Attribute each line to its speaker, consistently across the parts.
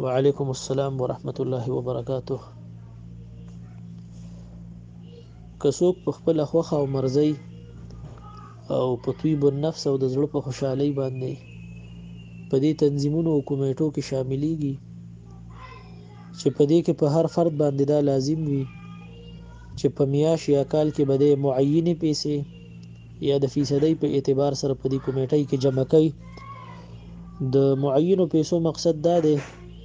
Speaker 1: وعلیکم السلام ورحمت الله وبرکاته که څوک په خپل خوخه او مرزي او په طيب النفس او د زړه په خوشحالي باندې په دې تنظیمونو او کمیټو کې شاملېږي چې په دې کې په هر فرد باندې دا لازم وي چې په میاش یا کال کې بده معینې پیسې یا د فیصدۍ په اعتبار سره په دې کمیټۍ کې جمع کوي. د معینو پیسو مقصد دا دی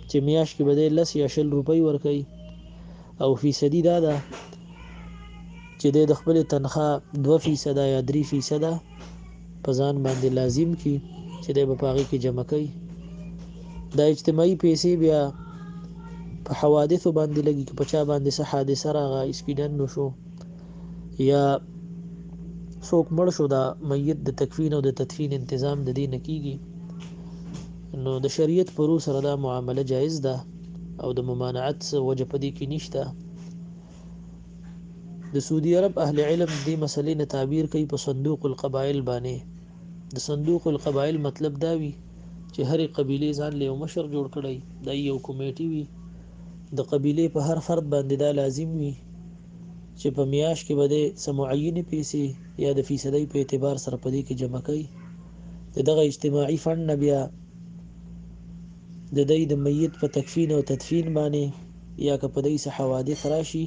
Speaker 1: چې میاشت کې به دی لس یا شل روپۍ ورکوي او فیصدي دا ده چې دی د خپلې تنخوا دوه فیصده یا درې فیصده په ځان باندې لازم کړي چې دی به په هغې کې جمع کوي. دا اجتماعي پیسې بیا په حوادثو باندې لګي که په چا باندې څه حادثه راغی، اسپیډنټ وشو، یا څوک مړ شو دا میت د تکفین او د تدفین انتظام د دې نه کیږي نو د شریعت پرو سره دا معامله جایز ده او د ممانعت وجه په دې کې نشته د سعودي عرب اهل علم دې مسلې نه تعبیر کوي په صندوق القبایل باندې د صندوق القبایل مطلب دا وي چې هرې قبیلې ځان له مشر جوړ کړي دا یو کمیټي وي د قبیلې په هر فرد باندې دا لازم وي چې په میاشت کې به دی څه معینې پیسې یا د فیصدۍ په اعتبار سره په دې کې جمع کوي د دغه اجتماعي فنډ نه بیا د دی د میت په تکفین او تدفین باندې یا که په دی څه حوادث راشي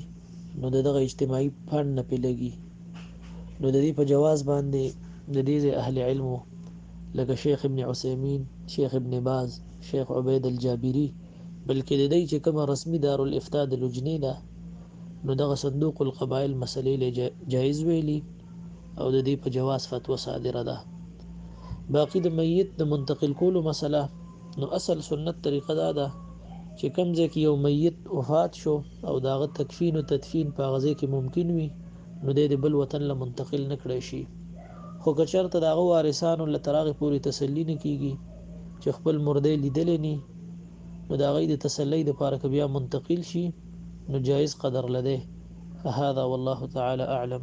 Speaker 1: نو د دغه اجتماعي فنډ نه پې لګي نو د دې په جواز باندې د دې ځای اهل علمو لکه شیخ ابن عثیمین شیخ ابن باز شیخ عبید الجابری بلکې د دې چې کومه رسمي دارالافتاء د لجنې ده نو دغه صندوق القبائل مسئلې له جائز ویلي او د دې په جواز فتوا صادره ده باقی د میت د منتقل کولو مسله نو اصل سنت طریقه دا ده چې کوم ځای کې یو میت وفات شو او داغه تکفین او تدفین په غزه کې ممکن وي نو د بل وطن له منتقل نکړی شي خو که چرته د هغه وارثانو له تراغې پورې تسلي نه کیږي چې خپل مرده لیدلی نه نو د هغوی د تسلی لپاره که بیا منتقل شي نو جائز قدر لدی هذا والله تعالی اعلم.